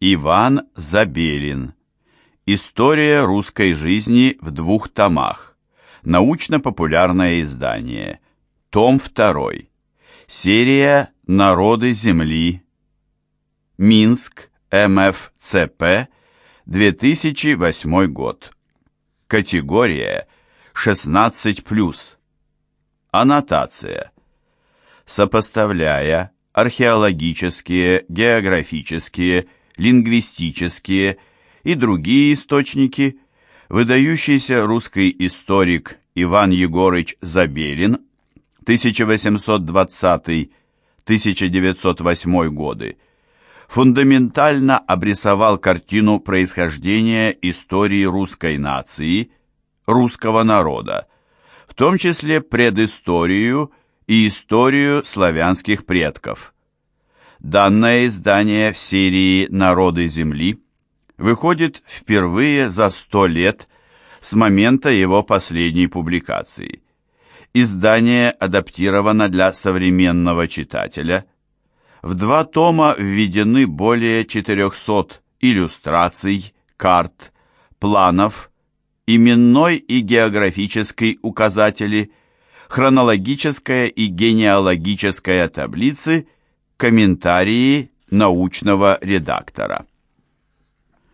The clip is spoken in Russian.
Иван Забелин. История русской жизни в двух томах. Научно-популярное издание. Том 2. Серия «Народы Земли». Минск, МФЦП, 2008 год. Категория 16+. Аннотация. Сопоставляя археологические, географические, лингвистические и другие источники, выдающийся русский историк Иван Егорыч Забелин 1820-1908 годы фундаментально обрисовал картину происхождения истории русской нации, русского народа, в том числе предысторию и историю славянских предков. Данное издание в серии «Народы Земли» выходит впервые за сто лет с момента его последней публикации. Издание адаптировано для современного читателя. В два тома введены более 400 иллюстраций, карт, планов, именной и географической указатели, хронологическая и генеалогическая таблицы, комментарии научного редактора.